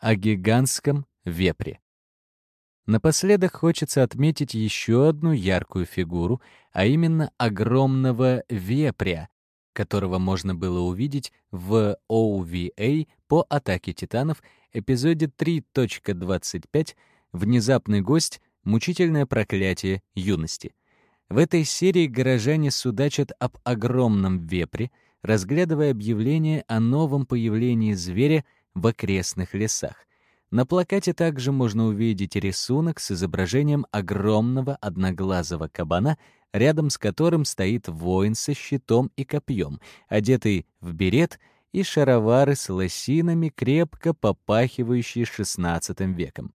о гигантском вепре. Напоследок хочется отметить еще одну яркую фигуру, а именно огромного вепря, которого можно было увидеть в OVA по «Атаке титанов» эпизоде 3.25 «Внезапный гость. Мучительное проклятие юности». В этой серии горожане судачат об огромном вепре, разглядывая объявление о новом появлении зверя в окрестных лесах. На плакате также можно увидеть рисунок с изображением огромного одноглазого кабана, рядом с которым стоит воин со щитом и копьем, одетый в берет и шаровары с лосинами, крепко попахивающие XVI веком.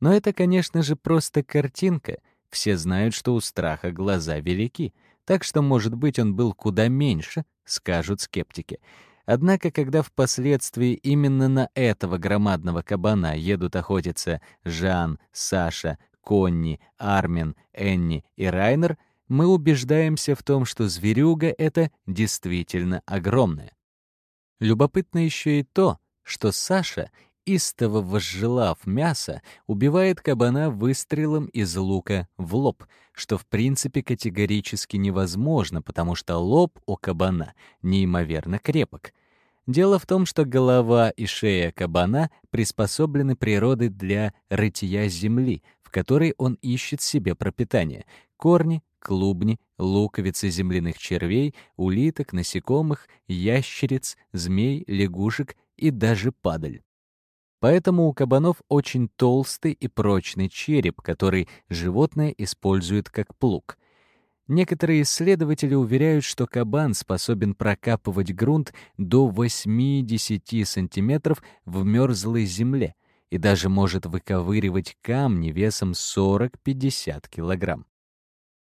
Но это, конечно же, просто картинка. Все знают, что у страха глаза велики, так что, может быть, он был куда меньше, скажут скептики. Однако, когда впоследствии именно на этого громадного кабана едут охотиться Жан, Саша, Конни, Армин, Энни и Райнер, мы убеждаемся в том, что зверюга эта действительно огромная. Любопытно еще и то, что Саша, истово возжелав мясо, убивает кабана выстрелом из лука в лоб, что в принципе категорически невозможно, потому что лоб у кабана неимоверно крепок. Дело в том, что голова и шея кабана приспособлены природой для рытья земли, в которой он ищет себе пропитание. Корни, клубни, луковицы земляных червей, улиток, насекомых, ящериц, змей, лягушек и даже падаль. Поэтому у кабанов очень толстый и прочный череп, который животное использует как плуг. Некоторые исследователи уверяют, что кабан способен прокапывать грунт до 8-10 сантиметров в мерзлой земле и даже может выковыривать камни весом 40-50 килограмм.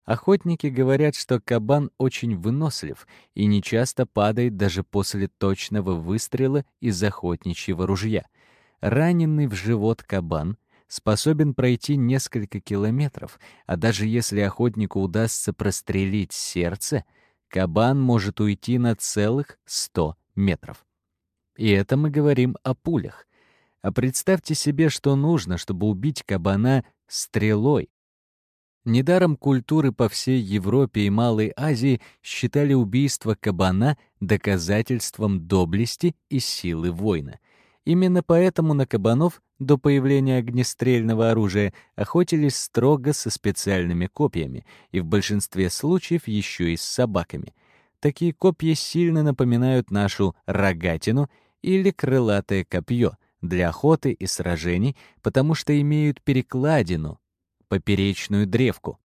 Охотники говорят, что кабан очень вынослив и нечасто падает даже после точного выстрела из охотничьего ружья. Раненый в живот кабан способен пройти несколько километров, а даже если охотнику удастся прострелить сердце, кабан может уйти на целых 100 метров. И это мы говорим о пулях. А представьте себе, что нужно, чтобы убить кабана стрелой, Недаром культуры по всей Европе и Малой Азии считали убийство кабана доказательством доблести и силы воина. Именно поэтому на кабанов до появления огнестрельного оружия охотились строго со специальными копьями и в большинстве случаев еще и с собаками. Такие копья сильно напоминают нашу рогатину или крылатое копье для охоты и сражений, потому что имеют перекладину, поперечную древку.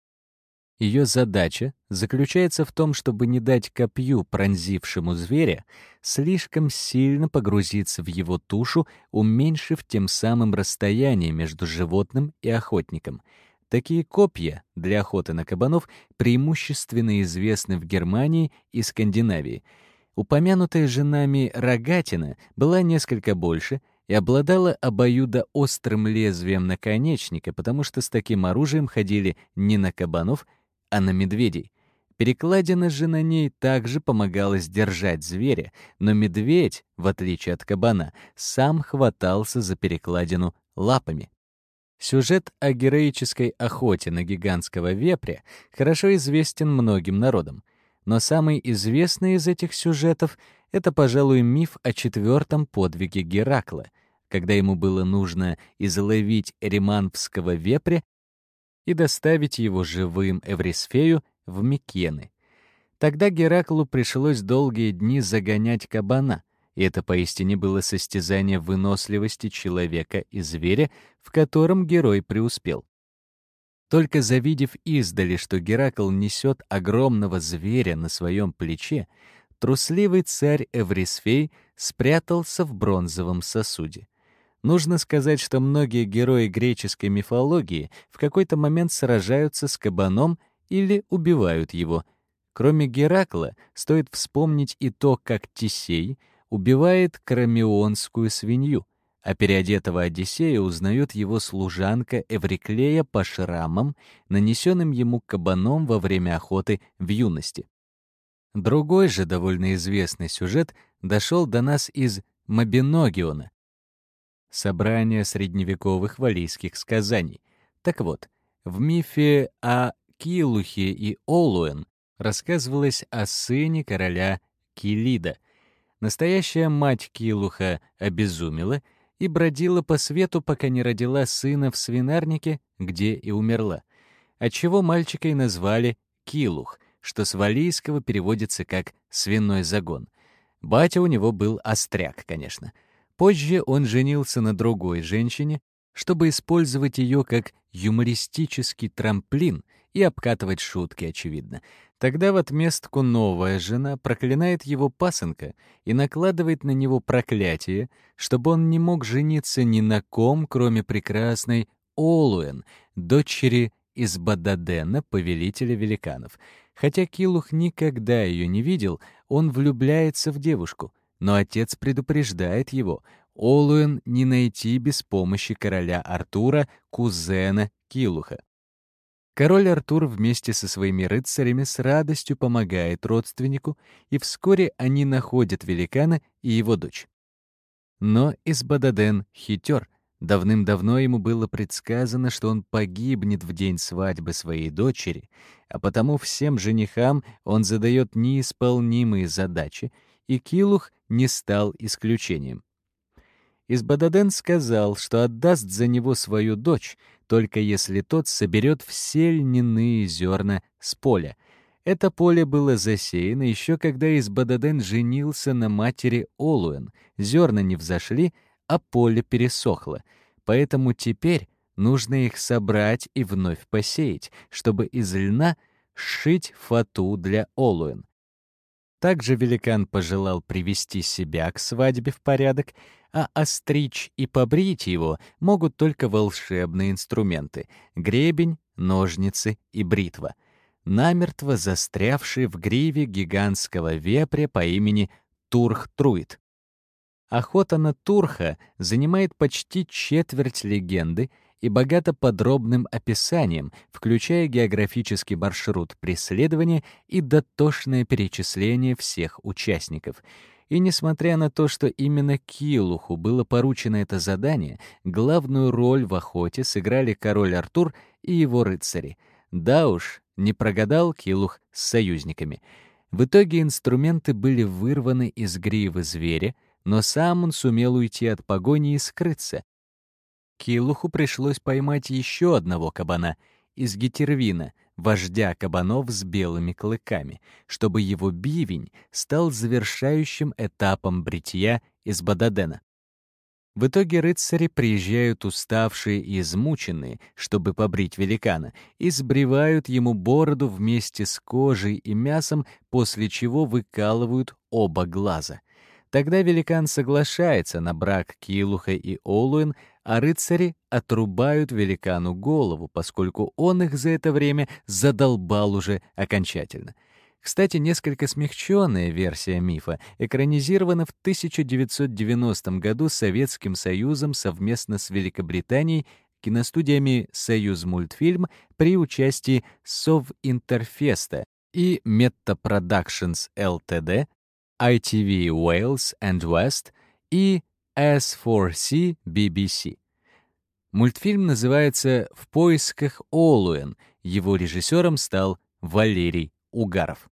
Ее задача заключается в том, чтобы не дать копью, пронзившему зверя, слишком сильно погрузиться в его тушу, уменьшив тем самым расстояние между животным и охотником. Такие копья для охоты на кабанов преимущественно известны в Германии и Скандинавии. Упомянутая же нами рогатина была несколько больше — и обладала обоюдоострым лезвием наконечника, потому что с таким оружием ходили не на кабанов, а на медведей. Перекладина же на ней также помогала сдержать зверя, но медведь, в отличие от кабана, сам хватался за перекладину лапами. Сюжет о героической охоте на гигантского вепря хорошо известен многим народам, но самый известный из этих сюжетов — это, пожалуй, миф о четвертом подвиге Геракла — когда ему было нужно изловить риманского вепря и доставить его живым Эврисфею в Микены. Тогда Гераклу пришлось долгие дни загонять кабана, и это поистине было состязание выносливости человека и зверя, в котором герой преуспел. Только завидев издали, что Геракл несет огромного зверя на своем плече, трусливый царь Эврисфей спрятался в бронзовом сосуде. Нужно сказать, что многие герои греческой мифологии в какой-то момент сражаются с кабаном или убивают его. Кроме Геракла, стоит вспомнить и то, как Тисей убивает крамионскую свинью, а переодетого Одиссея узнает его служанка Эвриклея по шрамам, нанесенным ему кабаном во время охоты в юности. Другой же довольно известный сюжет дошел до нас из Мабиногиона, — собрание средневековых валийских сказаний. Так вот, в мифе о Килухе и Олуэн рассказывалось о сыне короля Килида. Настоящая мать Килуха обезумела и бродила по свету, пока не родила сына в свинарнике, где и умерла. Отчего мальчика и назвали Килух, что с валийского переводится как «свиной загон». Батя у него был остряк, конечно. Позже он женился на другой женщине, чтобы использовать ее как юмористический трамплин и обкатывать шутки, очевидно. Тогда в отместку новая жена проклинает его пасынка и накладывает на него проклятие, чтобы он не мог жениться ни на ком, кроме прекрасной Олуэн, дочери из Бададена, повелителя великанов. Хотя Килух никогда ее не видел, он влюбляется в девушку, но отец предупреждает его, Олуэн не найти без помощи короля Артура, кузена Килуха. Король Артур вместе со своими рыцарями с радостью помогает родственнику, и вскоре они находят великана и его дочь. Но Избададен хитер. Давным-давно ему было предсказано, что он погибнет в день свадьбы своей дочери, а потому всем женихам он задает неисполнимые задачи, и Килух не стал исключением. Избададен сказал, что отдаст за него свою дочь, только если тот соберет все льняные зерна с поля. Это поле было засеяно еще когда Избададен женился на матери Олуэн. Зерна не взошли, а поле пересохло. Поэтому теперь нужно их собрать и вновь посеять, чтобы из льна сшить фату для Олуэн. Также великан пожелал привести себя к свадьбе в порядок а остричь и побрить его могут только волшебные инструменты — гребень, ножницы и бритва, намертво застрявшие в гриве гигантского вепря по имени Турх-Труит. Охота на Турха занимает почти четверть легенды и богата подробным описанием, включая географический маршрут преследования и дотошное перечисление всех участников — и несмотря на то, что именно Килуху было поручено это задание, главную роль в охоте сыграли король Артур и его рыцари. Да уж, не прогадал Килух с союзниками. В итоге инструменты были вырваны из гривы зверя, но сам он сумел уйти от погони и скрыться. Килуху пришлось поймать еще одного кабана из гетервина — вождя кабанов с белыми клыками, чтобы его бивень стал завершающим этапом бритья из Бададена. В итоге рыцари приезжают уставшие и измученные, чтобы побрить великана, и сбривают ему бороду вместе с кожей и мясом, после чего выкалывают оба глаза. Тогда великан соглашается на брак Килуха и Олуэн, а рыцари отрубают великану голову, поскольку он их за это время задолбал уже окончательно. Кстати, несколько смягченная версия мифа экранизирована в 1990 году Советским Союзом совместно с Великобританией киностудиями «Союз мультфильм» при участии Совинтерфеста и Meta Productions Ltd, ITV Wales and West и S4C BBC. Мультфильм называется «В поисках Олуэн». Его режиссером стал Валерий Угаров.